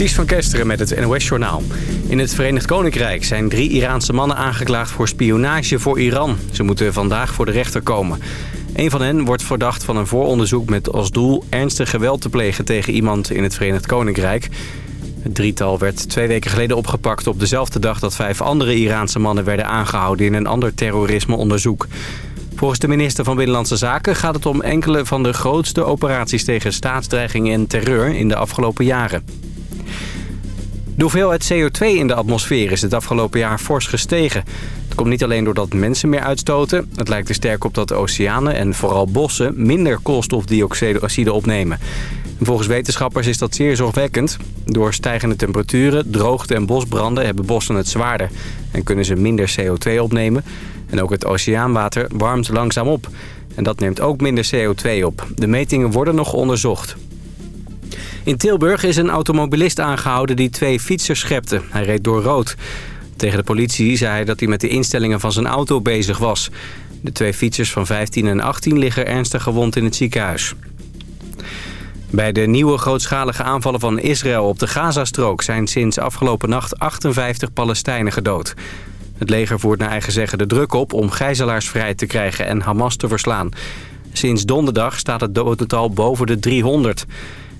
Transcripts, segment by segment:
Ties van Kesteren met het NOS-journaal. In het Verenigd Koninkrijk zijn drie Iraanse mannen aangeklaagd voor spionage voor Iran. Ze moeten vandaag voor de rechter komen. Een van hen wordt verdacht van een vooronderzoek met als doel ernstig geweld te plegen tegen iemand in het Verenigd Koninkrijk. Het drietal werd twee weken geleden opgepakt op dezelfde dag dat vijf andere Iraanse mannen werden aangehouden in een ander terrorismeonderzoek. Volgens de minister van Binnenlandse Zaken gaat het om enkele van de grootste operaties tegen staatsdreiging en terreur in de afgelopen jaren. De hoeveelheid CO2 in de atmosfeer is het afgelopen jaar fors gestegen. Het komt niet alleen doordat mensen meer uitstoten. Het lijkt er sterk op dat oceanen en vooral bossen minder koolstofdioxide opnemen. volgens wetenschappers is dat zeer zorgwekkend. Door stijgende temperaturen, droogte en bosbranden hebben bossen het zwaarder. En kunnen ze minder CO2 opnemen. En ook het oceaanwater warmt langzaam op. En dat neemt ook minder CO2 op. De metingen worden nog onderzocht. In Tilburg is een automobilist aangehouden die twee fietsers schepte. Hij reed door rood. Tegen de politie zei hij dat hij met de instellingen van zijn auto bezig was. De twee fietsers van 15 en 18 liggen ernstig gewond in het ziekenhuis. Bij de nieuwe grootschalige aanvallen van Israël op de Gazastrook... zijn sinds afgelopen nacht 58 Palestijnen gedood. Het leger voert naar eigen zeggen de druk op om gijzelaars vrij te krijgen en Hamas te verslaan. Sinds donderdag staat het dodental boven de 300.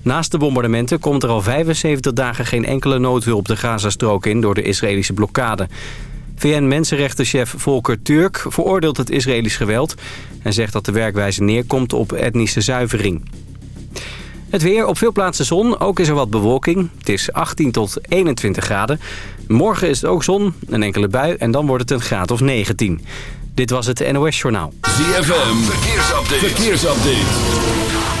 Naast de bombardementen komt er al 75 dagen geen enkele noodhulp de Gazastrook in door de Israëlische blokkade. VN-mensenrechtenchef Volker Turk veroordeelt het Israëlisch geweld... en zegt dat de werkwijze neerkomt op etnische zuivering. Het weer, op veel plaatsen zon, ook is er wat bewolking. Het is 18 tot 21 graden. Morgen is het ook zon, een enkele bui en dan wordt het een graad of 19. Dit was het NOS Journaal. ZFM, verkeersupdate. verkeersupdate.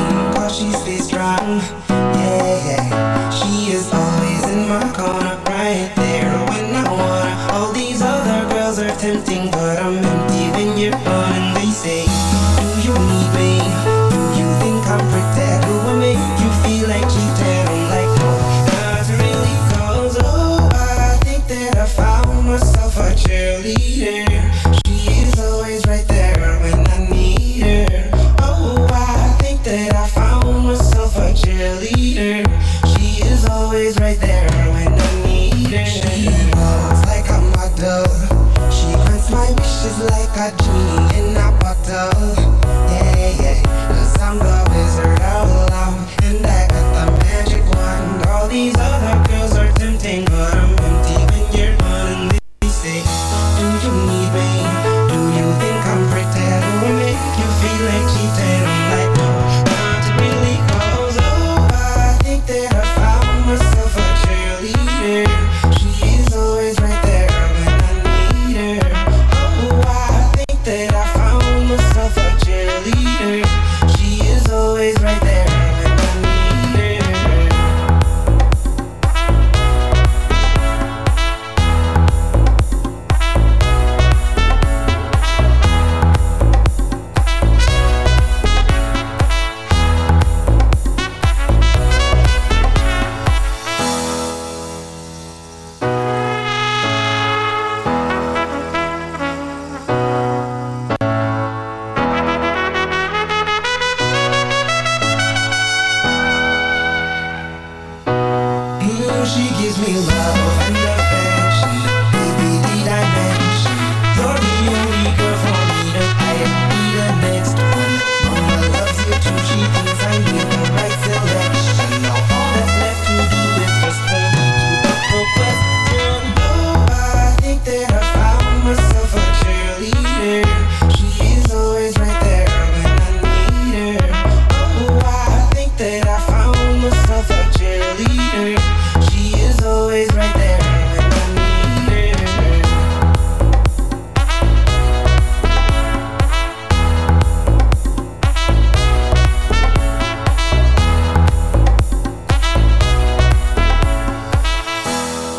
tempting, but I'm empty when you're gone. And they say,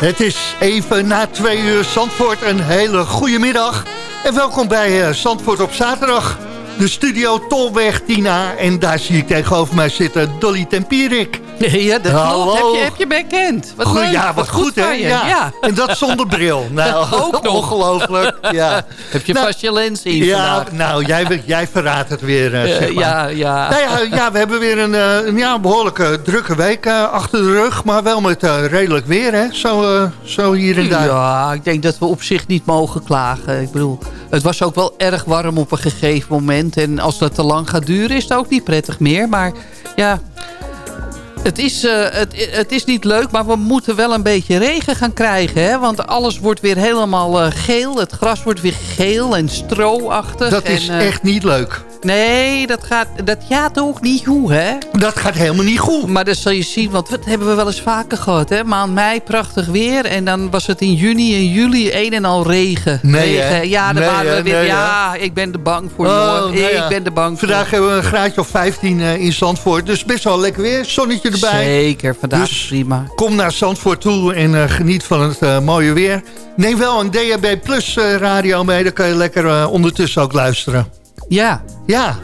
Het is even na twee uur Zandvoort. Een hele goede middag. En welkom bij uh, Zandvoort op zaterdag. De studio Tolweg Tina. En daar zie ik tegenover mij zitten Dolly Tempierik. Ja, dat klopt. Heb je, heb je bekend. Wat goed, leuk. Ja, wat, goed, hè? Ja. ja. En dat zonder bril. Nou, ook nog. Ongelooflijk. Ja. Heb je nou, vast je lens in Ja, vandaag. nou, jij, jij verraadt het weer, uh, zeg maar. Ja, ja. Nou ja, ja, we hebben weer een, een ja, behoorlijke drukke week uh, achter de rug. Maar wel met uh, redelijk weer, hè? Zo, zo hier en daar. Ja, ik denk dat we op zich niet mogen klagen. Ik bedoel, het was ook wel erg warm op een gegeven moment. En als dat te lang gaat duren, is het ook niet prettig meer. Maar ja, het is, uh, het, het is niet leuk, maar we moeten wel een beetje regen gaan krijgen. Hè? Want alles wordt weer helemaal uh, geel. Het gras wordt weer geel en stroachtig. Dat is en, uh, echt niet leuk. Nee, dat gaat, dat gaat ook niet goed, hè? Dat gaat helemaal niet goed. Maar dat zal je zien, want dat hebben we wel eens vaker gehad, hè? Maand mei, prachtig weer. En dan was het in juni en juli een en al regen. Nee, regen. Ja, dan nee, waren we weer... Nee, ja, ik ben er bang voor, oh. Nee, ik ben er bang Vandaag voor. hebben we een graadje of 15 uh, in Zandvoort. Dus best wel lekker weer. Zonnetje Zeker, vandaag dus prima. kom naar Zandvoort toe en uh, geniet van het uh, mooie weer. Neem wel een DHB Plus uh, radio mee. Dan kan je lekker ondertussen ook luisteren. Ja. Ja.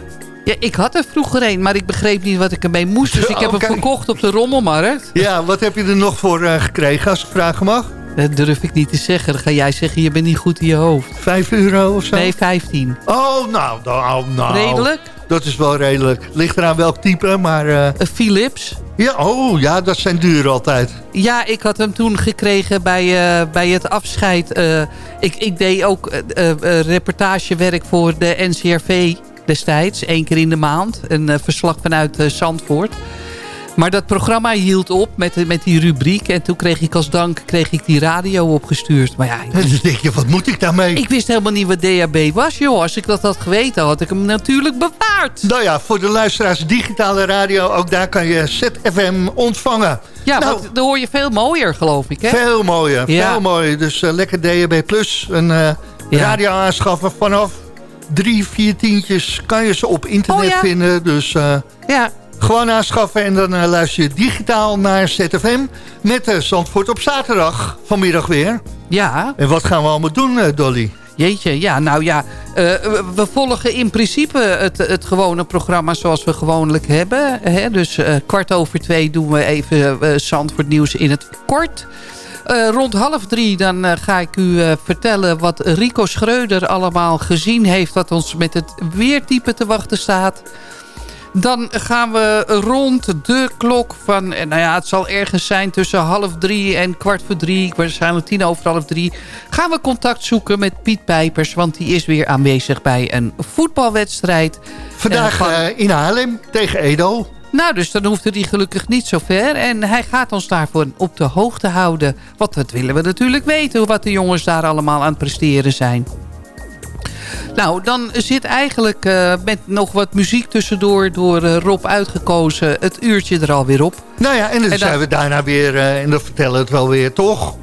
Ja, ik had er vroeger een, maar ik begreep niet wat ik ermee moest. Dus ik heb okay. hem verkocht op de rommelmarkt. Ja, wat heb je er nog voor gekregen, als ik vragen mag? Dat durf ik niet te zeggen. Dan ga jij zeggen, je bent niet goed in je hoofd. Vijf euro of zo? Nee, vijftien. Oh, nou, nou, nou. Redelijk? Dat is wel redelijk. Ligt eraan welk type, maar... Uh... Een Philips. Ja, oh, ja, dat zijn duur altijd. Ja, ik had hem toen gekregen bij, uh, bij het afscheid. Uh, ik, ik deed ook reportagewerk voor de NCRV destijds. één keer in de maand. Een verslag vanuit Zandvoort. Maar dat programma hield op met, met die rubriek. En toen kreeg ik als dank kreeg ik die radio opgestuurd. Maar ja, ik, dus denk je, wat moet ik daarmee? Ik wist helemaal niet wat DHB was, joh. Als ik dat had geweten, had ik hem natuurlijk bewaard. Nou ja, voor de luisteraars digitale radio, ook daar kan je ZFM ontvangen. Ja, nou, dan hoor je veel mooier, geloof ik, hè? Veel mooier, ja. veel mooier. Dus uh, lekker DHB Plus, een ja. radio aanschaffen vanaf drie, vier tientjes kan je ze op internet oh, ja. vinden. Dus uh, ja. Gewoon aanschaffen en dan uh, luister je digitaal naar ZFM... met uh, Zandvoort op zaterdag vanmiddag weer. Ja. En wat gaan we allemaal doen, Dolly? Jeetje, ja, nou ja, we volgen in principe het, het gewone programma zoals we gewoonlijk hebben. Hè? Dus kwart over twee doen we even Zandvoort nieuws in het kort... Uh, rond half drie dan uh, ga ik u uh, vertellen wat Rico Schreuder allemaal gezien heeft... wat ons met het weertype te wachten staat. Dan gaan we rond de klok van... nou ja, het zal ergens zijn tussen half drie en kwart voor drie... waarschijnlijk tien over half drie... gaan we contact zoeken met Piet Pijpers... want die is weer aanwezig bij een voetbalwedstrijd. Vandaag van... in Haarlem tegen Edo. Nou, dus dan hoeft hij gelukkig niet zo ver. En hij gaat ons daarvoor op de hoogte houden. Want dat willen we natuurlijk weten. Wat de jongens daar allemaal aan het presteren zijn. Nou, dan zit eigenlijk uh, met nog wat muziek tussendoor... door uh, Rob uitgekozen het uurtje er alweer op. Nou ja, en dan, en dan zijn we daarna weer... Uh, en dan vertellen we het wel weer, toch?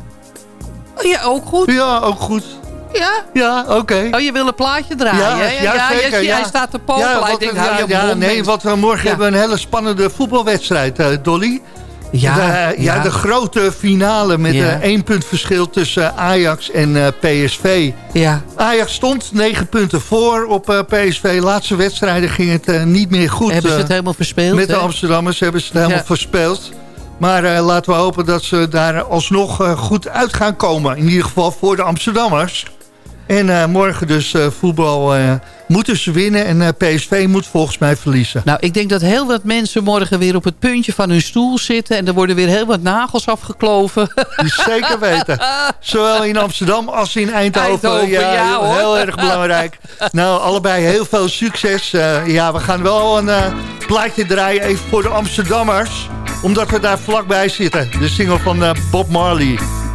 Ja, ook goed. Ja, ook goed. Ja? Ja, oké. Okay. Oh, je wil een plaatje draaien? Ja, ja, ja, zeker. Jij, ja. jij staat te popelen. Ja, ik denk, ja, nee, want we morgen hebben een hele spannende voetbalwedstrijd, Dolly. Ja, de, ja, ja, de grote finale met ja. uh, één punt verschil tussen Ajax en uh, PSV. Ja. Ajax stond negen punten voor op PSV. Laatste wedstrijden ging het niet meer goed. Hebben ze het helemaal verspeeld? Met de Amsterdammers hebben ze het helemaal verspeeld. Maar laten we hopen dat ze daar alsnog goed uit gaan komen. In ieder geval voor de Amsterdammers. En uh, morgen dus uh, voetbal uh, moeten ze winnen. En PSV moet volgens mij verliezen. Nou, ik denk dat heel wat mensen morgen weer op het puntje van hun stoel zitten. En er worden weer heel wat nagels afgekloven. Die zeker weten. Zowel in Amsterdam als in Eindhoven. Eindhoven ja, ja heel, heel erg belangrijk. nou, allebei heel veel succes. ja, we gaan wel een plaatje draaien even voor de Amsterdammers. Omdat we daar vlakbij zitten. De single van Bob Marley.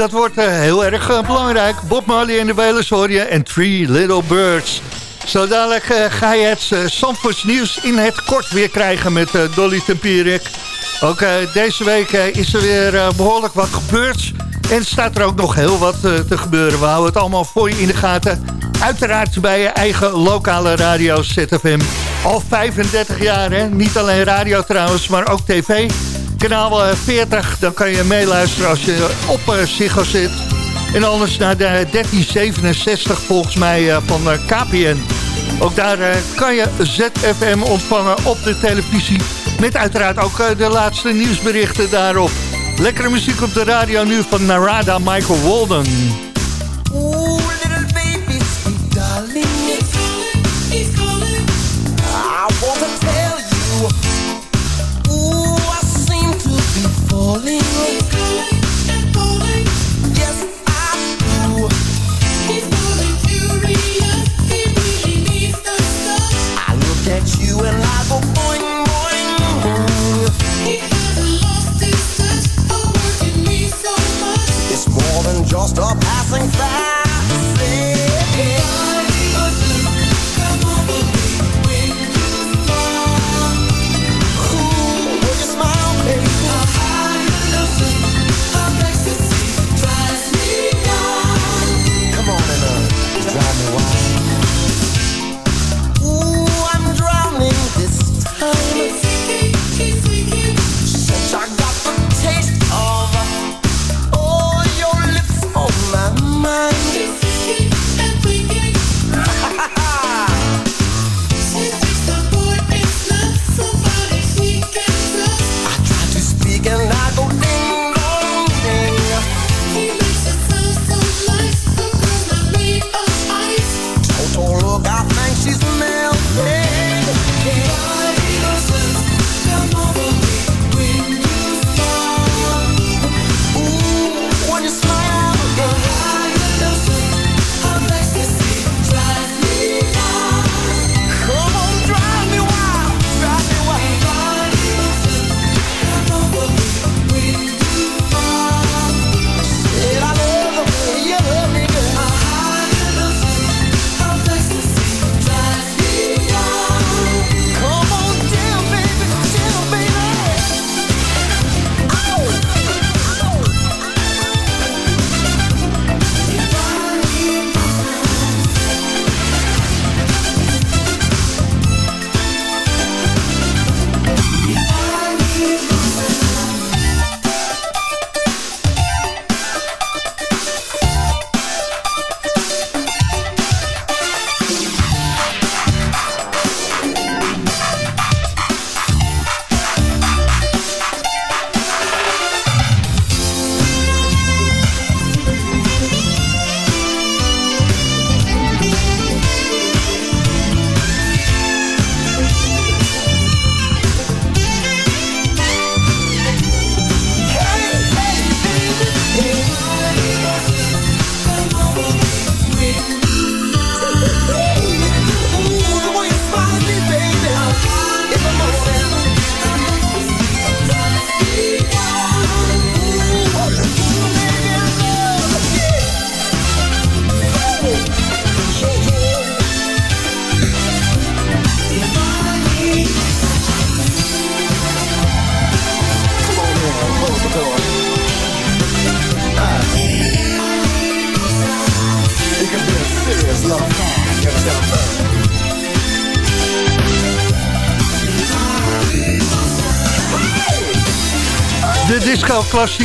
Dat wordt heel erg belangrijk. Bob Marley en de Wailers hoor je en Three Little Birds. Zo dadelijk ga je het uh, nieuws in het kort weer krijgen met Dolly Tempierik. Ook deze week is er weer behoorlijk wat gebeurd. En staat er ook nog heel wat te gebeuren. We houden het allemaal voor je in de gaten. Uiteraard bij je eigen lokale radio ZFM. Al 35 jaar, hè? Niet alleen radio trouwens, maar ook tv. Kanaal 40, dan kan je meeluisteren als je op uh, Ziggo zit. En anders naar de 1367 volgens mij van KPN. Ook daar kan je ZFM ontvangen op de televisie. Met uiteraard ook de laatste nieuwsberichten daarop. Lekkere muziek op de radio nu van Narada Michael Walden.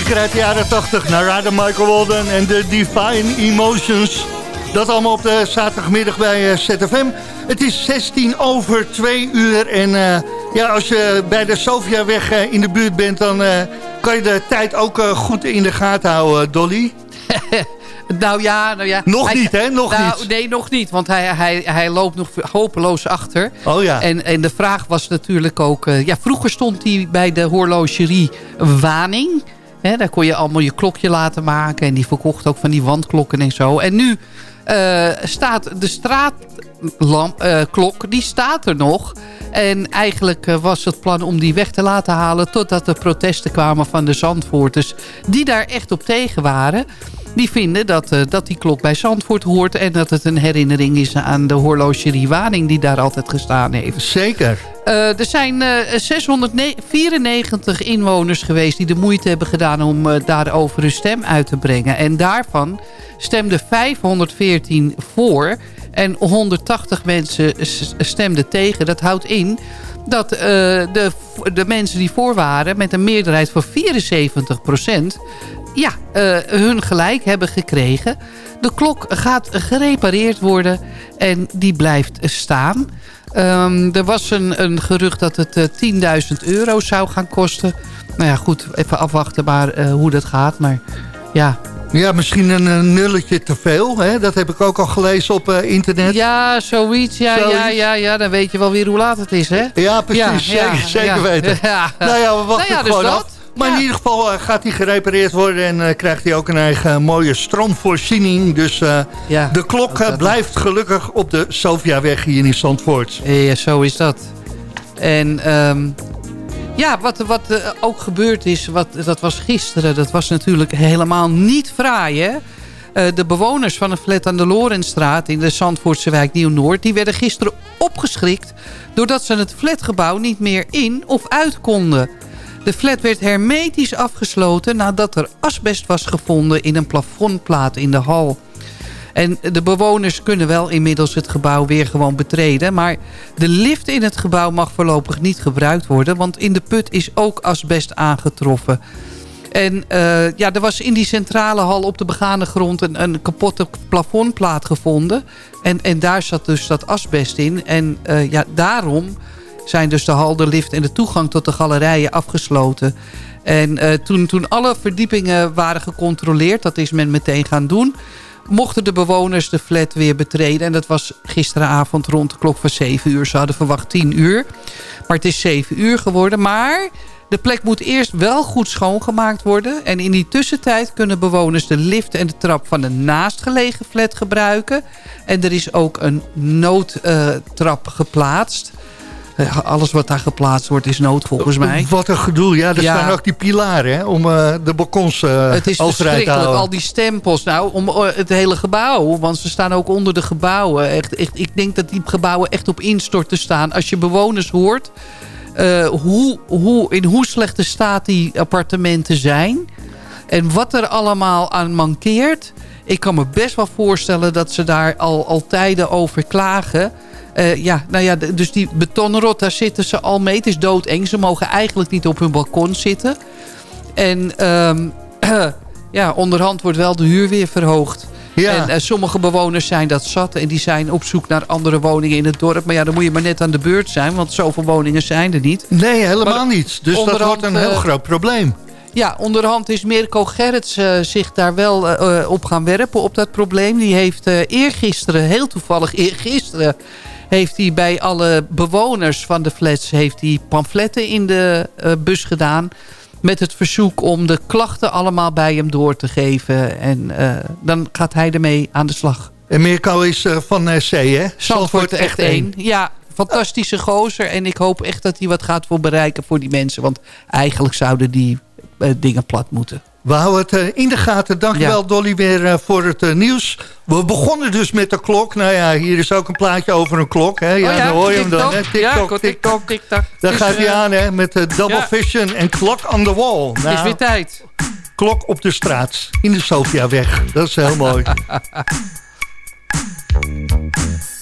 Klassieker uit de jaren 80. Narada Michael Walden en de Divine Emotions. Dat allemaal op de zaterdagmiddag bij eh, ZFM. Het is 16 over 2 uur. En uh, ja, als je bij de Sofiaweg uh, in de buurt bent... dan uh, kan je de tijd ook goed in de gaten houden, Dolly. Nou ja, nou ja. Nog niet, hè? Nog nou, niet. Nee, nog niet. Want hij, hij, hij loopt nog hopeloos achter. Oh ja. En, en de vraag was natuurlijk ook... ja, vroeger stond hij bij de horlogerie Waning daar kon je allemaal je klokje laten maken. En die verkocht ook van die wandklokken en zo. En nu staat de straatklok, die staat er nog. En eigenlijk was het plan om die weg te laten halen... totdat de protesten kwamen van de Zandvoorters... die daar echt op tegen waren die vinden dat, uh, dat die klok bij Zandvoort hoort... en dat het een herinnering is aan de horlogerie Waning... die daar altijd gestaan heeft. Zeker. Uh, er zijn uh, 694 inwoners geweest die de moeite hebben gedaan... om uh, daarover hun stem uit te brengen. En daarvan stemden 514 voor... en 180 mensen stemden tegen. Dat houdt in dat de, de mensen die voor waren... met een meerderheid van 74 procent ja, uh, hun gelijk hebben gekregen. De klok gaat gerepareerd worden en die blijft staan. Um, er was een, een gerucht dat het uh, eh, 10.000 euro zou gaan kosten. Nou ja, goed, even afwachten maar uh, hoe dat gaat. Maar ja, ja, misschien een, nulletje te veel. Hè? Dat heb ik ook al gelezen op uh, internet. Ja, zoiets. Ja, zoiets. ja, ja, ja. Dan weet je wel weer hoe laat het is, hè? Ja, precies. Ja, zeker, ja, zeker weten. Nou ja, we wachten nou dus gewoon af. Maar in ieder geval uh, gaat hij gerepareerd worden en uh, krijgt hij ook een eigen mooie stroomvoorziening. Dus uh, ja, de klok blijft gelukkig op de Sofiaweg hier in Zandvoort. Ja, zo is dat. En um, ja, wat, wat ook gebeurd is, wat, dat was gisteren, dat was natuurlijk helemaal niet fraai, hè? de bewoners van een flat aan de Lorenstraat in de Zandvoortse wijk Nieuw-Noord... die werden gisteren opgeschrikt doordat ze het flatgebouw niet meer in of uit konden. De flat werd hermetisch afgesloten nadat er asbest was gevonden in een plafondplaat in de hal. En de bewoners kunnen wel inmiddels het gebouw weer gewoon betreden. Maar de lift in het gebouw mag voorlopig niet gebruikt worden. Want in de put is ook asbest aangetroffen. En uh, ja, er was in die centrale hal op de begane grond een, een kapotte plafondplaat gevonden. En, en daar zat dus dat asbest in. En uh, ja, daarom zijn dus de hal, de lift en de toegang tot de galerijen afgesloten. En uh, toen, toen alle verdiepingen waren gecontroleerd, dat is men meteen gaan doen... mochten de bewoners de flat weer betreden. En dat was gisteravond rond de klok van 7 uur. Ze hadden verwacht 10 uur. Maar het is 7 uur geworden. Maar de plek moet eerst wel goed schoongemaakt worden. En in die tussentijd kunnen bewoners de lift en de trap van de naastgelegen flat gebruiken. En er is ook een noodtrap uh, geplaatst alles wat daar geplaatst wordt is nood volgens mij. Wat een gedoe. Ja, er staan ook die pilaren hè, om uh, de balkons uh, Het is verschrikkelijk, al die stempels. Nou, om uh, het hele gebouw. Want ze staan ook onder de gebouwen. Echt, echt, ik denk dat die gebouwen echt op instorten staan. Als je bewoners hoort... hoe, hoe, in hoe slechte staat die appartementen zijn... en wat er allemaal aan mankeert... ik kan me best wel voorstellen dat ze daar al, al tijden over klagen... Uh, ja, nou ja, dus die betonrot, daar zitten ze al mee. Het is doodeng. Ze mogen eigenlijk niet op hun balkon zitten. En um, ja, onderhand wordt wel de huur weer verhoogd. Ja. En uh, sommige bewoners zijn dat zat. En die zijn op zoek naar andere woningen in het dorp. Maar ja, dan moet je maar net aan de beurt zijn. Want zoveel woningen zijn er niet. Nee, helemaal maar niet. Dus dat wordt een heel uh, groot probleem. Ja, onderhand is Mirko Gerrits uh, zich daar wel op gaan werpen op dat probleem. Die heeft eergisteren, heel toevallig eergisteren heeft hij bij alle bewoners van de flats heeft hij pamfletten in de uh, bus gedaan. Met het verzoek om de klachten allemaal bij hem door te geven. En uh, dan gaat hij ermee aan de slag. En Mirko is uh, van C, hè? Zandvoort echt één. Ja, fantastische gozer. En ik hoop echt dat hij wat gaat voor bereiken voor die mensen. Want eigenlijk zouden die dingen plat moeten. We houden het uh, in de gaten. Dankjewel ja. Dolly weer uh, voor het uh, nieuws. We begonnen dus met de klok. Nou ja, hier is ook een plaatje over een klok. Hè? Ja, oh ja dan hoor je hem dan. TikTok, TikTok, TikTok. Daar dus, gaat hij aan hè, met Double ja. Vision en Clock on the Wall. Nou, is weer tijd. Klok op de straat. In de Sofiaweg. Dat is heel mooi.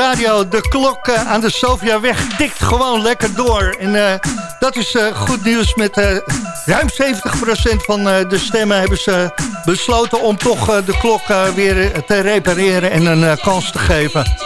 radio. De klok uh, aan de Sofiaweg tikt gewoon lekker door. En uh, dat is uh, goed nieuws. Met ruim 70% van de stemmen hebben ze besloten... om toch de klok weer te repareren en een kans te geven.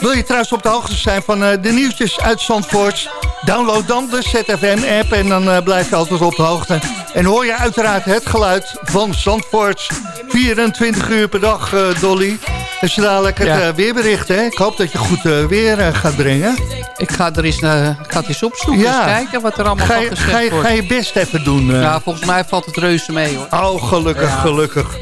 Wil je trouwens op de hoogte zijn van de nieuwtjes uit Zandvoort... Download dan de ZFM-app en dan blijf je altijd op de hoogte. En hoor je uiteraard het geluid van Zandvoort 24 uur per dag, Dolly. Als je dadelijk het ja. weerbericht, hè? ik hoop dat je goed weer gaat brengen. Ik ga er eens, uh, ik ga eens opzoeken, ja. eens kijken wat er allemaal ga je, ga je, wordt. Ga je best even doen. Ja, volgens mij valt het reuze mee hoor. Oh, gelukkig, gelukkig.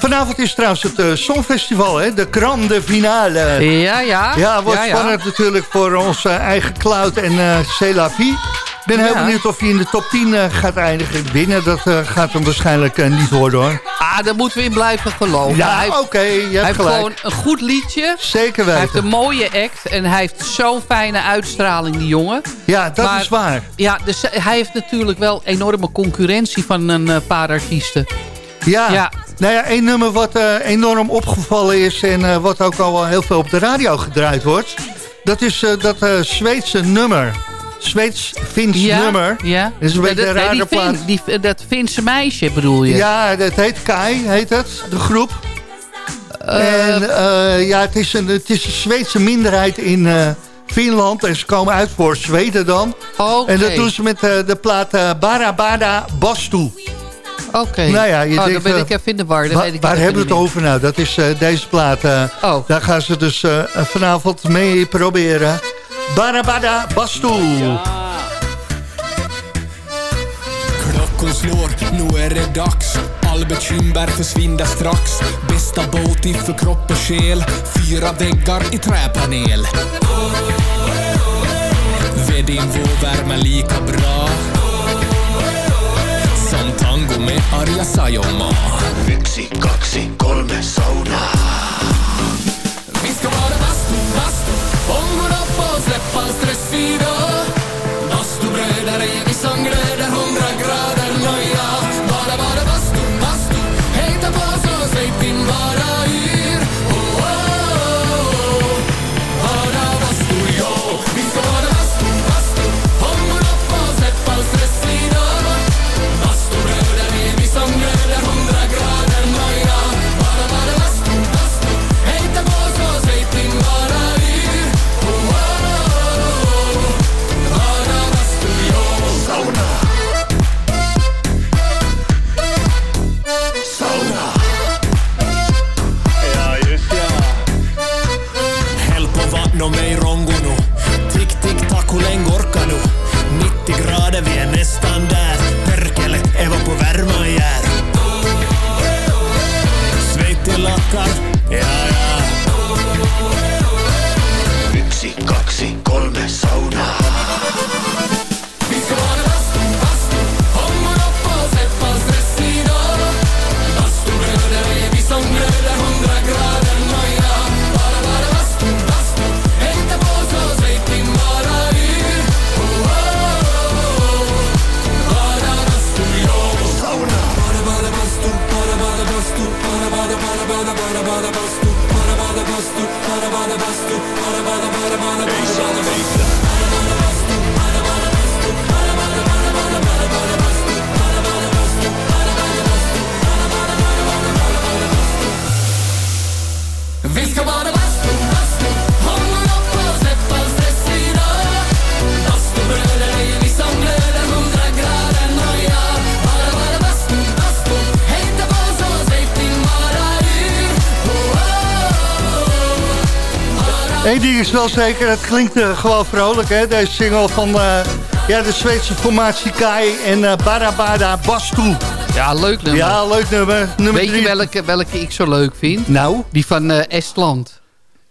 Vanavond is trouwens het uh, Songfestival, hè? de grande finale. Ja, ja. Ja, wordt spannend natuurlijk voor onze eigen Cloud en uh, C'est la vie. Ik ben heel benieuwd of hij in de top 10 uh, gaat eindigen. Binnen, dat uh, gaat hem waarschijnlijk niet worden hoor. Ah, daar moeten we in blijven geloven. Ja, oké, okay, je hebt Hij heeft gelijk. gewoon een goed liedje. Zeker weten. Hij heeft een mooie act en hij heeft zo'n fijne uitstraling, die jongen. Ja, dat maar, is waar. Ja, dus hij heeft natuurlijk wel enorme concurrentie van een paar artiesten. Ja, ja. Nou ja, één nummer wat uh, enorm opgevallen is... en uh, wat ook al heel veel op de radio gedraaid wordt... dat is uh, dat Zweedse nummer. Zweeds-Fins ja, nummer. Ja, dat is een beetje een rare plaat. Die, dat Finse meisje bedoel je? Ja, dat heet Kai, heet het, de groep. en ja, het is, een, het is een Zweedse minderheid in... Finland en ze komen uit voor Zweden dan. Okay. En dat doen ze met de plaat Barabada Bastu. Oké. Okay. Nou ja, je oh, denkt, dan ben ik even in de war. Wa waar hebben we het over nou? Dat is deze plaat. Oh. Daar gaan ze dus vanavond mee proberen. Barabada Bastu. Ja. Klockan slår, nu är det dags. All bekymmer försvinner strax. Bästa båt för kropp och själ. Fyra väggar i träpanel. Vedin vår värme lika bra. Som tango med Arja Saijonmaa Yksi, kaksi, kolme saunaa Posso ter is wel zeker, het klinkt uh, gewoon vrolijk, hè? Deze single van uh, ja, de Zweedse formatie Kai en uh, Barabada Bastu. Ja, leuk nummer. Ja, leuk nummer. nummer Weet drie. je welke, welke ik zo leuk vind? Nou? Die van Estland.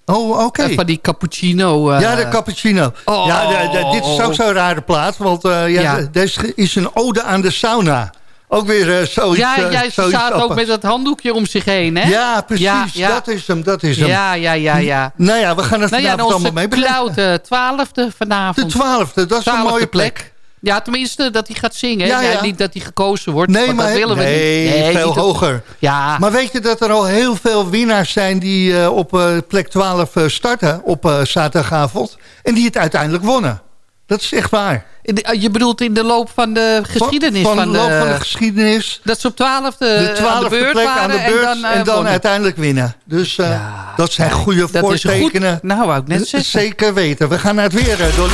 Oh, oké. Okay. Van die cappuccino. Uh... Ja, de cappuccino. Oh. Ja, de, de, dit is ook zo'n rare plaat, want ja, Ja. deze is een ode aan de sauna. Ook weer zoiets Ja, ja, ze zoiets zaten ook met dat handdoekje om zich heen, hè? Ja, precies. Ja, ja. Dat is hem, dat is hem. Ja, ja, ja, ja. Nou ja, we gaan het Nou ja, vanavond allemaal onze mee cloud, uh, twaalfde De vanavond. twaalfde, dat is een Twaalfde mooie plek. Ja, tenminste dat hij gaat zingen. Ja, Ja, ja. niet dat hij gekozen wordt. Nee, maar dat willen we nee, niet. veel niet dat- hoger. Ja, Maar weet je dat er al heel veel winnaars zijn die eh, op eh, plek 12 eh, starten op eh, zaterdagavond. En die het uiteindelijk wonnen. Dat is echt waar. de- je bedoelt in de loop van de geschiedenis. Van, Van, de loop van de geschiedenis. dat ze op twaalfde De aan de twaalfde beurt plek waren aan de beurt en dan, en eh, dan, uiteindelijk winnen. Dus eh, Ja, dat zijn goede dat voortekenen. Goed, nou, wou ik net zeggen. Zeker weten. We gaan naar het weer, Dolly.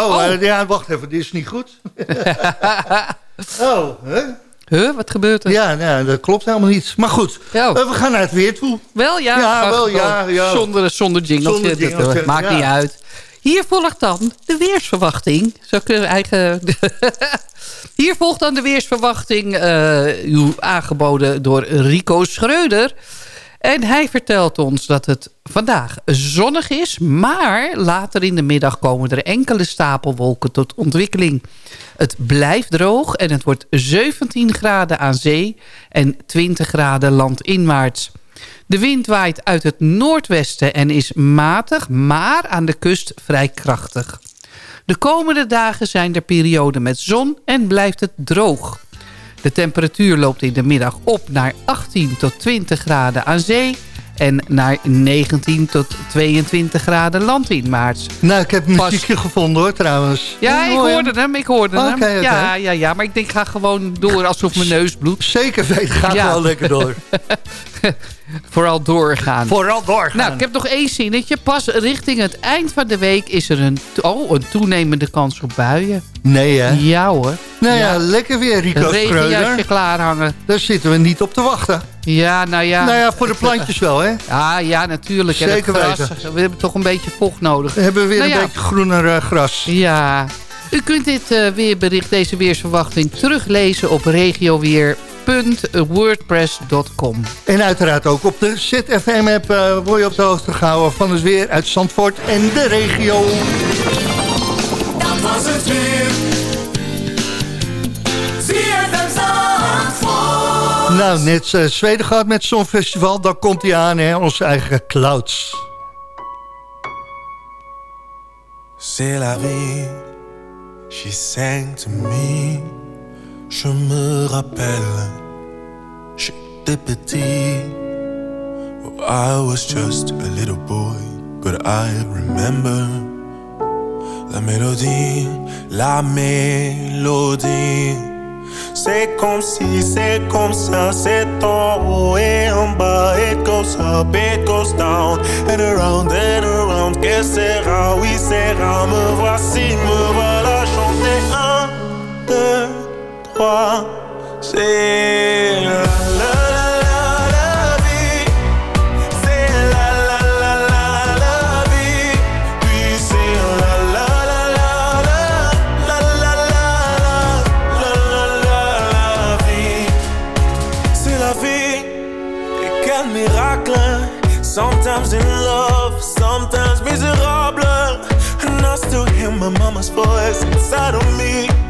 Oh, Oh. eh, ja, wacht even. Dit is niet goed. oh, hè? Huh, wat gebeurt er? Ja, nou, dat klopt helemaal niet. Maar goed, eh, we gaan naar het weer toe. Wel, ja. Ja, wel, ja, ja. Zonder, zonder jingletje. Zonder dat, eh, jingletje, maakt ja. niet uit. Hier volgt dan de weersverwachting. Zou ik er eigen... Hier volgt dan de weersverwachting, uw aangeboden door Rico Schreuder. En hij vertelt ons dat het vandaag zonnig is... maar later in de middag komen er enkele stapelwolken tot ontwikkeling. Het blijft droog en het wordt 17 graden aan zee... en 20 graden landinwaarts. De wind waait uit het noordwesten en is matig, maar aan de kust vrij krachtig. De komende dagen zijn er perioden met zon en blijft het droog. De temperatuur loopt in de middag op naar 18 tot 20 graden aan zee... en naar 19 tot 22 graden landinwaarts. Nou, ik heb een Pas- muziekje gevonden hoor, trouwens. Ja, ik hoorde hem, ik hoorde hem. Ja, ja, ja, maar ik denk, ik ga gewoon door alsof mijn neus bloedt. Zeker weten, gaat Ja. wel lekker door. Vooral doorgaan. Vooral doorgaan. Nou, ik heb nog één zinnetje. Pas richting het eind van de week is er een, oh, een toenemende kans op buien. Nee hè? Ja hoor. Nou ja, lekker weer Rico Schreuder. klaarhangen. Daar zitten we niet op te wachten. Ja, nou ja. Nou ja, voor de plantjes wel hè. Ja, ja, natuurlijk. Zeker weten. We hebben toch een beetje vocht nodig. We hebben weer Nou een ja. beetje groener eh, gras. Ja. U kunt dit eh, weerbericht, deze weersverwachting, teruglezen op regioweer.wordpress.com. En uiteraard ook op de ZFM-app eh word je op de hoogte gehouden van het weer uit Zandvoort en de regio. Dat was het weer. Nou, net eh, Zweden gehad met zo'n festival. Dan komt hij aan, hè, onze eigen Clouds. C'est la vie, she sang to me. Je me rappelle, j'étais petit. I was just a little boy, but I remember la mélodie, la mélodie. C'est comme si, c'est comme ça, c'est en haut et en bas. It goes up, it goes down, and around and around. Que sera, oui, sera. Me voici, me voilà chanter. Un, deux, C'est La, la. Sometimes in love, sometimes miserable And I still hear my mama's voice inside of me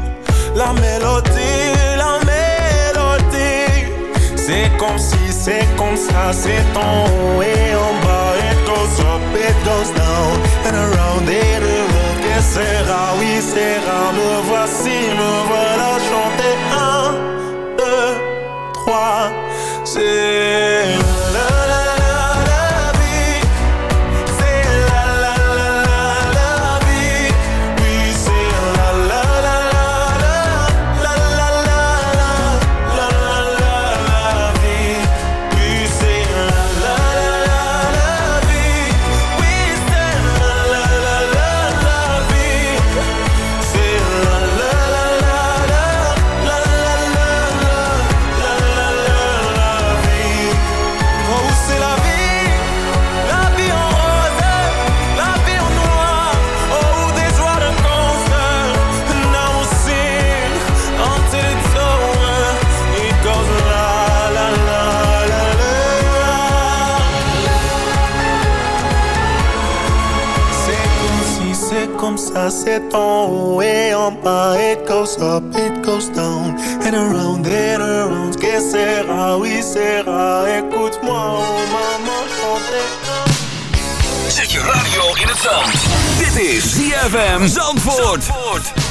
La mélodie, la mélodie. C'est comme si, c'est comme ça, c'est en haut et en bas. It goes up, it goes down, and around it around. Que sera, oui, sera. Me voici, me voilà chanter. Un, deux, trois. C'est c'est en haut et en bas. It goes up, it goes down, and around and around. Que sera, oui, sera. Écoute-moi, oh maman, chanter. Zet je radio in het zand. Dit is ZFM Zandvoort.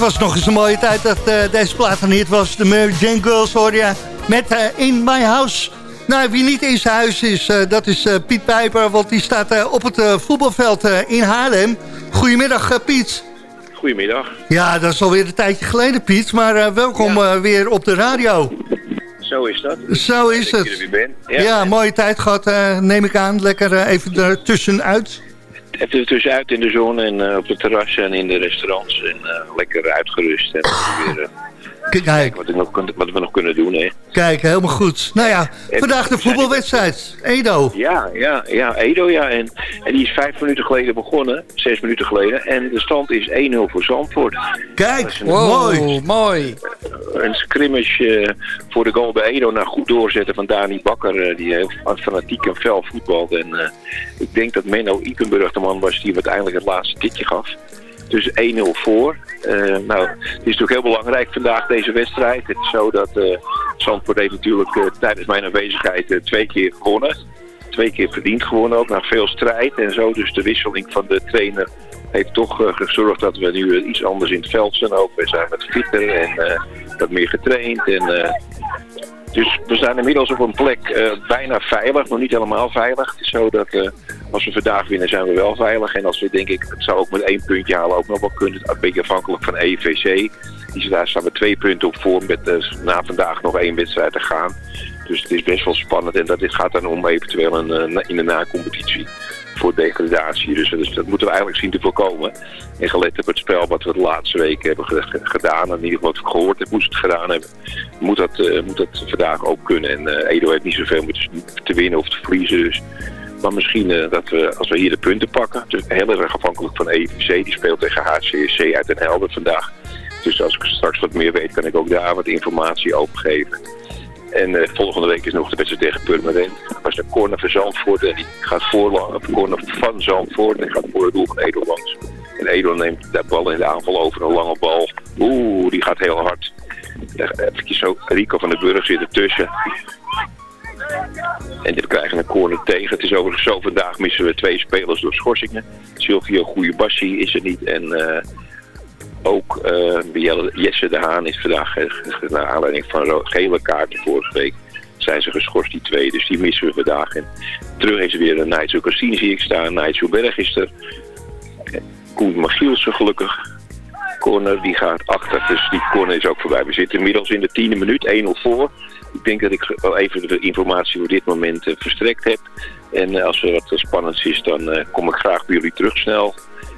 Was nog eens een mooie tijd dat eh, deze plaat een hit was. De Mary Jane Girls hoor je met eh, In My House. Nou, wie niet in zijn huis is, eh, dat is Piet Pijper. Want die staat op het voetbalveld in Haarlem. Goedemiddag, Piet. Goedemiddag. Ja, dat is alweer een tijdje geleden, Piet. Maar welkom weer op de radio. Zo is dat. Zo is Dat het. ben. Ja, mooie tijd gehad, eh, neem ik aan. Lekker even er tussenuit. Even tussenuit in de zon en op het terras en in de restaurants. Eh, lekker uitgerust. En weer, eh, Kijk, kijken wat, we nog, wat we nog kunnen doen. Hè. kijk, helemaal goed. Nou ja, vandaag de voetbalwedstrijd. Edo. Ja, ja, ja, Edo ja. En, en die is vijf minuten geleden begonnen. Zes minuten geleden. En de stand is 1-0 voor Zandvoort. Kijk, mooi. mooi. Een scrimmage eh, voor de goal bij Edo. Nou, goed doorzetten van Dani Bakker. eh, die heel fanatiek en fel voetbalt. En eh, ik denk dat Menno Ipenburg de man was die hem uiteindelijk het laatste tikje gaf. Dus 1-0 voor. Eh, nou, het is natuurlijk heel belangrijk vandaag deze wedstrijd. Het is zo dat Zandvoort heeft natuurlijk eh, tijdens mijn aanwezigheid twee keer gewonnen. Twee keer verdiend gewonnen ook, na veel strijd en zo. Dus de wisseling van de trainer heeft toch gezorgd dat we nu iets anders in het veld zijn ook. We zijn wat fitter en wat meer getraind. En, dus we zijn inmiddels op een plek eh, bijna veilig, nog niet helemaal veilig. Het is zo dat eh, als we vandaag winnen zijn we wel veilig. En als we denk ik, het zou ook met één puntje halen ook nog wel kunnen. Een beetje afhankelijk van EVC. Die daar staan we twee punten op voor met eh, na vandaag nog één wedstrijd te gaan. Dus het is best wel spannend en dat, dit gaat dan om eventueel een, in de na-competitie voor degradatie. Dus, dus dat moeten we eigenlijk zien te voorkomen. En gelet op het spel wat we de laatste weken hebben ge- ge- gedaan, en in ieder geval wat we gehoord hoe ze het gedaan hebben, moet dat, eh, moet dat vandaag ook kunnen. En eh, Edo heeft niet zoveel te winnen of te verliezen. Dus. Maar misschien eh, dat we, als we hier de punten pakken, dus heel erg afhankelijk van EVC, die speelt tegen HCSC uit Den Helder vandaag. Dus als ik straks wat meer weet, kan ik ook daar wat informatie over geven. En eh, volgende week is nog de wedstrijd tegen Purmerend. Dat was een corner van Zandvoort en die gaat voor, corner van Zandvoort en gaat voor het doel van Edo langs. En Edo neemt dat bal in de aanval over, een lange bal. Oeh, die gaat heel hard. Even zo, Rico van den Burg zit ertussen. En dit krijgen een corner tegen. Het is overigens zo, vandaag missen we twee spelers door schorsingen. Silvio Goeiebassi is er niet en... eh, ook Jelle- Jesse de Haan is vandaag, eh, naar aanleiding van gele kaarten vorige week, zijn ze geschorst, die twee. Dus die missen we vandaag. Terug is er weer een Cassini zie ik staan. Nigel Berg is er. Koen Magielsen gelukkig. Corner, die gaat achter. Dus die corner is ook voorbij. We zitten inmiddels in de tiende minuut, 1-0 voor. Ik denk dat ik wel even de informatie voor dit moment eh, verstrekt heb. En als er wat spannends is, dan kom ik graag bij jullie terug snel.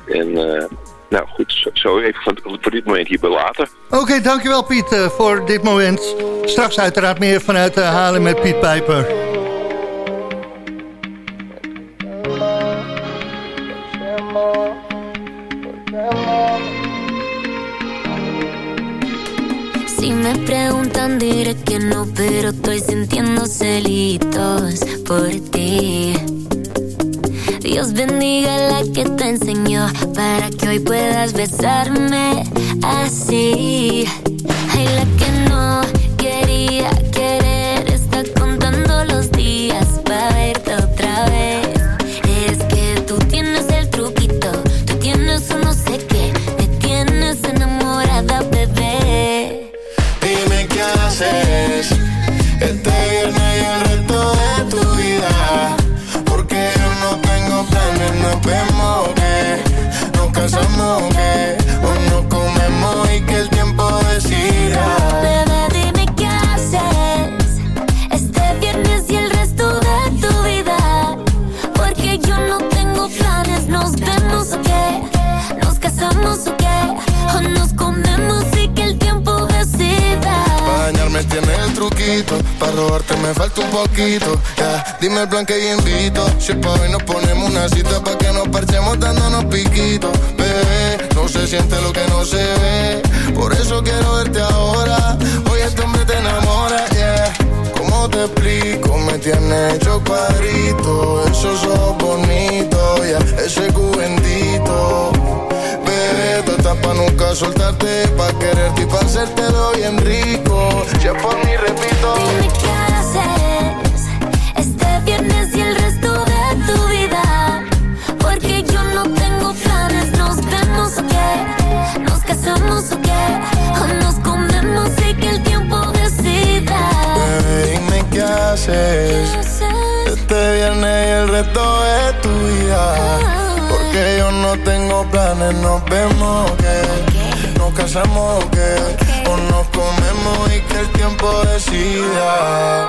En nou goed, zo, even van, voor dit moment hierbij laten. Oké, dankjewel Piet eh, voor dit moment. Straks uiteraard meer vanuit uh, Halen met Piet Pijper. Si me preguntan diré que no, pero estoy sintiendo celitos por ti. Dios bendiga la que te enseñó para que hoy puedas besarme así. Ay, la que no quería querer está contando los días para verte otra vez. Es que tú tienes el truquito, tú tienes un no sé qué, me tienes enamorada, bebé. Dime qué haces truquito, para robarte me falta un poquito. Ya, dime el plan que yo invito. Si pa' hoy nos ponemos una cita pa' que nos parchemos dándonos piquitos. Bebé, no se siente lo que no se ve. Por eso quiero verte ahora. Hoy este hombre te enamora, yeah. ¿Cómo te explico? Me tiene hecho cuadrito. Esos ojos bonitos, yeah. Ese cubendito. Bebé, tú estás pa' nunca soltarte, pa' quererte y pa' hacértelo bien rico. Yo por mí repito. Dime qué haces este viernes y el resto de tu vida. Porque yo no tengo planes. Nos vemos o qué. Nos casamos o qué. O nos comemos y que el tiempo decida. Bebé, dime qué haces. Este viernes y el resto de tu vida. Ah. Porque yo no tengo planes. Nos vemos o qué. Nos casamos o qué. O nos comemos y que el tiempo decida.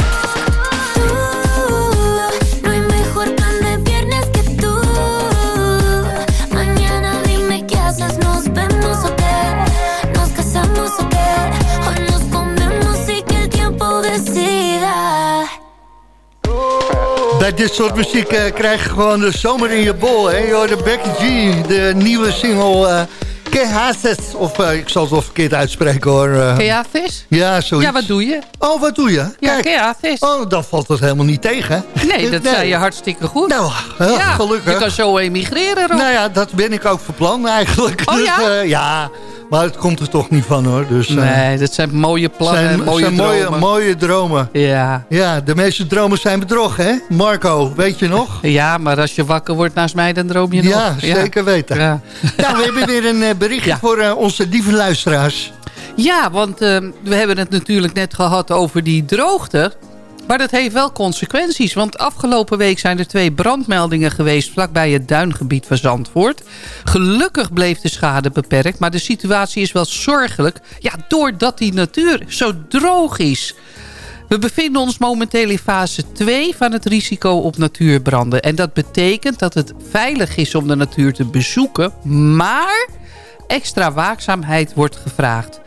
Bij dit soort muziek eh, krijg je gewoon de zomer in je bol. Hè? Hoort de Becky G, de nieuwe single eh Que Haces. Of eh, ik zal het wel verkeerd uitspreken hoor. eh. Keavis? Ja, zoiets. Ja, wat doe je? Oh, wat doe je? Ja, Kijk. Keavis. Oh, dan valt het helemaal niet tegen. Nee, dat zei je hartstikke goed. Nou, heel ja, gelukkig. Je kan zo emigreren, Rob. Nou ja, dat ben ik ook van plan eigenlijk. Oh Dus, ja? eh, ja, maar het komt er toch niet van hoor. Dus, eh, Nee, dat zijn mooie plannen zijn, mooie zijn mooie, dromen. mooie dromen. Ja. Ja, de meeste dromen zijn bedrog, hè? Marco, weet je nog? ja, maar als je wakker wordt naast mij, dan droom je Ja, nog. zeker weten. Ja. Nou, we hebben weer een eh, berichtje Ja. voor eh, onze lieve luisteraars. Ja, want eh, we hebben het natuurlijk net gehad over die droogte. Maar dat heeft wel consequenties. Want afgelopen week zijn er twee brandmeldingen geweest... vlakbij het duingebied van Zandvoort. Gelukkig bleef de schade beperkt. Maar de situatie is wel zorgelijk. Ja, doordat die natuur zo droog is. We bevinden ons momenteel in fase 2 van het risico op natuurbranden. En dat betekent dat het veilig is om de natuur te bezoeken. Maar extra waakzaamheid wordt gevraagd.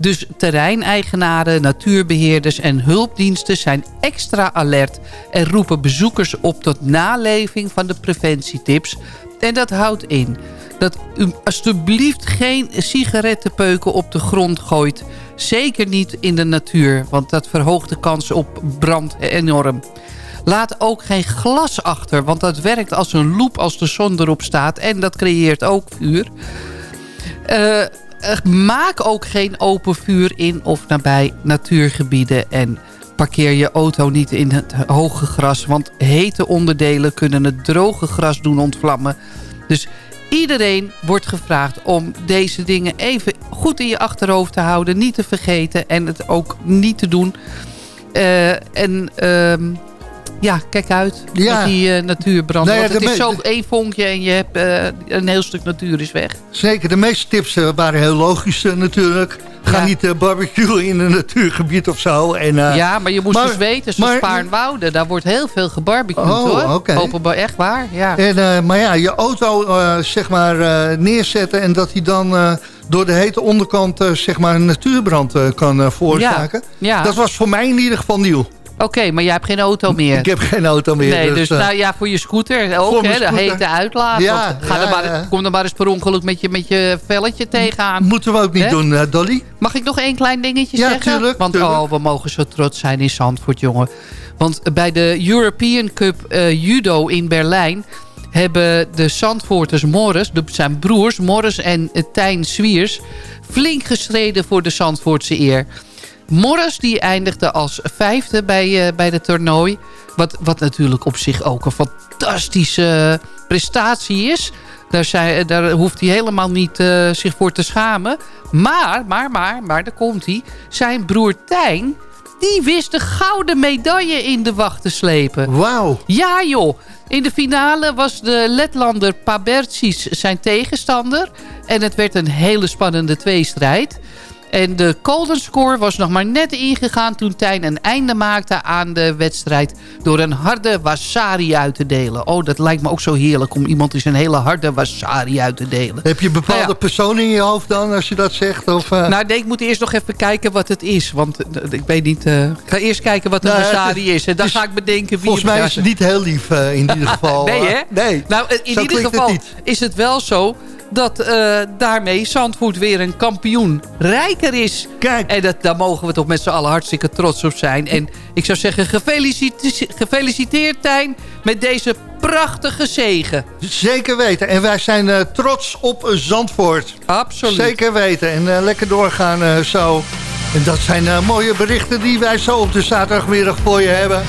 Dus terreineigenaren, natuurbeheerders en hulpdiensten zijn extra alert... en roepen bezoekers op tot naleving van de preventietips. En dat houdt in dat u alsjeblieft geen sigarettenpeuken op de grond gooit. Zeker niet in de natuur, want dat verhoogt de kans op brand enorm. Laat ook geen glas achter, want dat werkt als een loep als de zon erop staat... en dat creëert ook vuur. Eh, maak ook geen open vuur in of nabij natuurgebieden. En parkeer je auto niet in het hoge gras. Want hete onderdelen kunnen het droge gras doen ontvlammen. Dus iedereen wordt gevraagd om deze dingen even goed in je achterhoofd te houden. Niet te vergeten en het ook niet te doen. Eh, en ehm, ja, kijk uit Ja. met die eh, natuurbrand. Nou ja, want het is zo één vonkje en je hebt eh, een heel stuk natuur is weg. Zeker, de meeste tips eh, waren heel logisch natuurlijk. Ga Ja. niet barbecuen in een natuurgebied of zo. En, ja, maar je moest maar- dus weten, zoals Spaarnwoude, daar wordt heel veel gebarbecued Oh, hoor. Openbaar, echt waar, ja. En, maar ja, je auto zeg maar neerzetten en dat hij dan door de hete onderkant zeg maar een natuurbrand kan veroorzaken. ja. Dat was voor mij in ieder geval nieuw. Oké, maar jij hebt geen auto meer. Ik heb geen auto meer. nee, dus, eh, nou ja, voor je scooter ook, hè, de hete uitlaat. Ja, ga ja, er maar, ja. Kom er maar eens per ongeluk met je, met je velletje tegenaan. moeten we ook niet Hè? doen, eh, Dolly. Mag ik nog één klein dingetje Ja, zeggen? tuurlijk, Want tuurlijk. oh, we mogen zo trots zijn in Zandvoort, jongen. Want bij de European Cup eh, Judo in Berlijn... hebben de Zandvoorters Morris, de- zijn broers Morris en Tijn Swiers... flink gestreden voor de Zandvoortse eer. Morris die eindigde als vijfde bij, eh, bij de toernooi. Wat, wat natuurlijk op zich ook een fantastische prestatie is. Daar, zei, daar hoeft hij helemaal niet eh, zich voor te schamen. Maar, maar, maar, maar, daar komt hij. Zijn broer Tijn, die wist de gouden medaille in de wacht te slepen. Wauw. Ja joh, in de finale was de Letlander Pabertsis zijn tegenstander. En het werd een hele spannende tweestrijd. En de golden score was nog maar net ingegaan toen Tijn een einde maakte aan de wedstrijd... door een harde wasari uit te delen. Oh, dat lijkt me ook zo heerlijk om iemand eens een hele harde wasari uit te delen. Heb je bepaalde Nou ja. personen in je hoofd dan, als je dat zegt? Of, eh? Nou, nee, ik moet eerst nog even kijken wat het is. Want eh, ik weet niet... eh, ik ga eerst kijken wat een Nou, wasari is. En dan is- ga ik bedenken wie... volgens mij is het niet heel lief in ieder geval. Nee, hè? Nee. Nou, in ieder het geval is het wel zo dat eh, daarmee Zandvoort weer een kampioen rijker is. Kijk. En dat, daar mogen we toch met z'n allen hartstikke trots op zijn. En ik zou zeggen, gefelicite- gefeliciteerd Tijn met deze prachtige zegen. Zeker weten. En wij zijn eh, trots op Zandvoort. Absoluut. Zeker weten. En eh, lekker doorgaan zo. En dat zijn mooie berichten die wij zo op de zaterdagmiddag voor je hebben.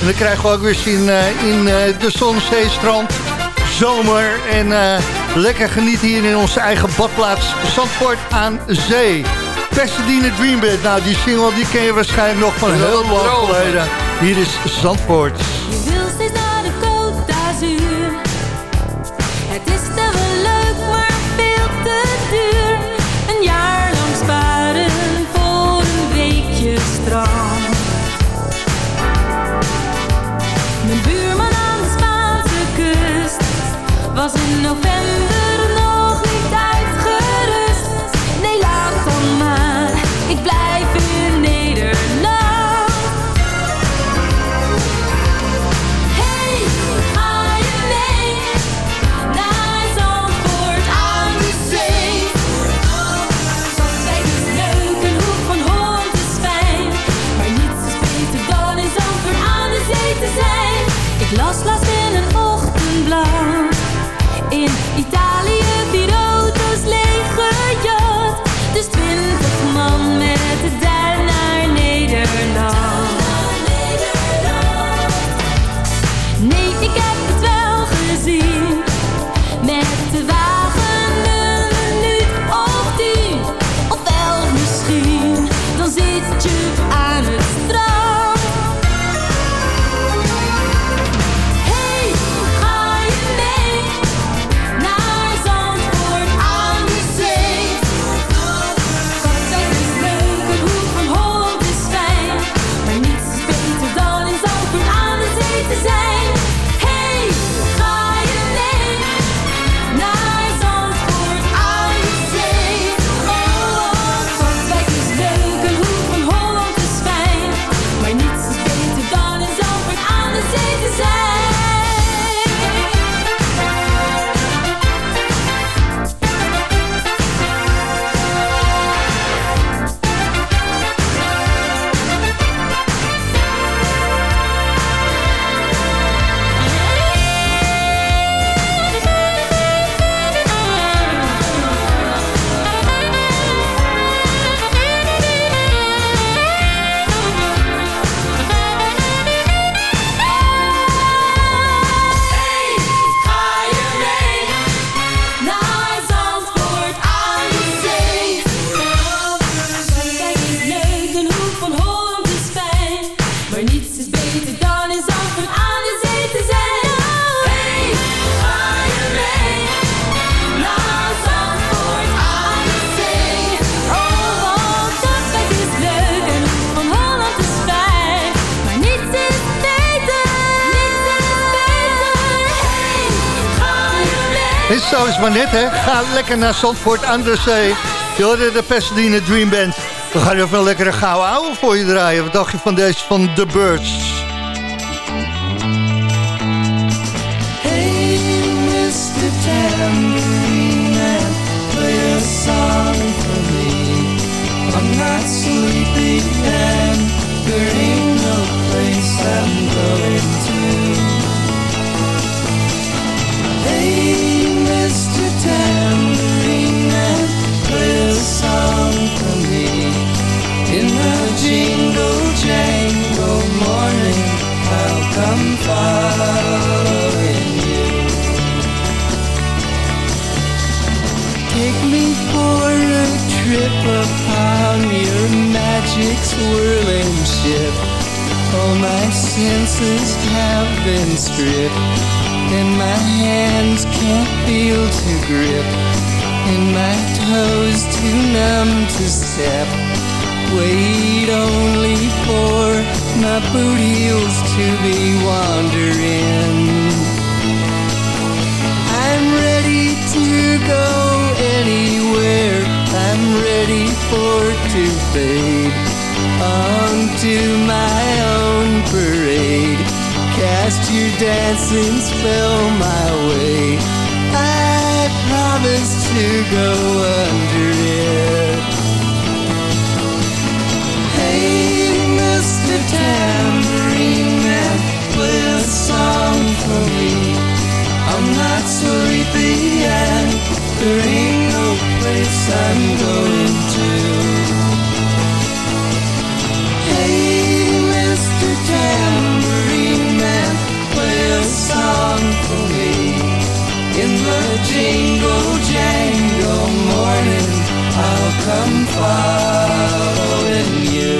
En dan krijgen we ook weer zin eh, in de zon, zee, strand, zomer. En eh, lekker genieten hier in onze eigen badplaats Zandvoort aan zee. Pasadena Dream Band. Nou, die single die ken je waarschijnlijk nog van heel lang geleden. Hier is Zandvoort. Het is te wel leuk, maar november lekker naar Zandvoort aan de zee. Je hoorde de Pasadena Dream Band. We gaan even een lekkere gouden ouwe voor je draaien. Wat dacht je van deze van The Birds? Sleepy and there ain't no place I'm going to. Song for me. In the jingle jangle morning, I'll come following you. Take me for a trip upon your magic swirling ship. All my senses have been stripped, and my hands can't feel to grip, and my toes too numb to step. Wait only for my boot heels to be wandering. I'm ready to go anywhere. I'm ready for to fade onto my own parade. Cast your dancing spell my way. Promise to go under it. Hey, Mr. Tambourine Man, play a song for me. I'm not sleepy and there ain't no place I'm going to. Hey, Mr. Tambourine Man, play a song jingle jangle morning I'll come following you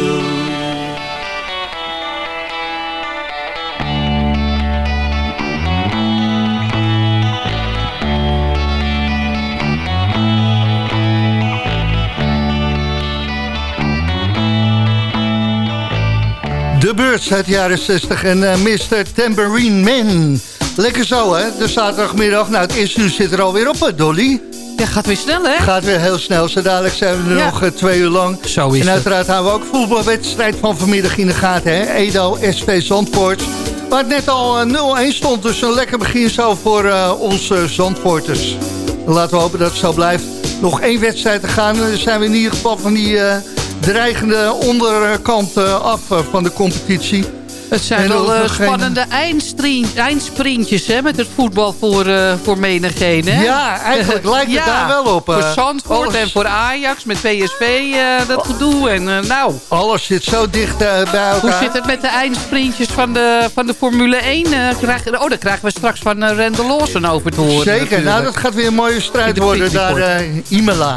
De Birds uit de jaren 60 en eh, uh, Mr. Tambourine Man. Lekker zo, hè? De zaterdagmiddag. Nou, het eerste uur zit er alweer op, hè, Dolly. Ja, gaat weer snel, hè? Gaat weer heel snel. Zo dadelijk zijn we er Ja. nog eh, twee uur lang. Zo is en het. uiteraard houden we ook voetbalwedstrijd van vanmiddag in de gaten, hè? Edo, SV Zandvoort. Waar het net al eh, 0-1 stond. Dus een lekker begin zo voor eh, onze Zandvoorters. En laten we hopen dat het zo blijft. Nog één wedstrijd te gaan. Dan zijn we in ieder geval van die eh, dreigende onderkant eh, af eh, van de competitie. Het zijn wel eh, geen- spannende eindsprintjes hè, met het voetbal voor, eh voor menigeen. Hè? Ja, eigenlijk lijkt het daar wel op, Voor eh. Zandvoort Alles- en voor Ajax met PSV eh, dat gedoe. En, eh, nou, Alles zit zo dicht eh, bij elkaar. hoe zit het met de eindsprintjes van de, van de Formule 1? eh, krijgen, oh, daar krijgen we straks van uh, Randall Lawson over te horen. Zeker, nou dat gaat weer een mooie strijd worden daar eh, in Imola.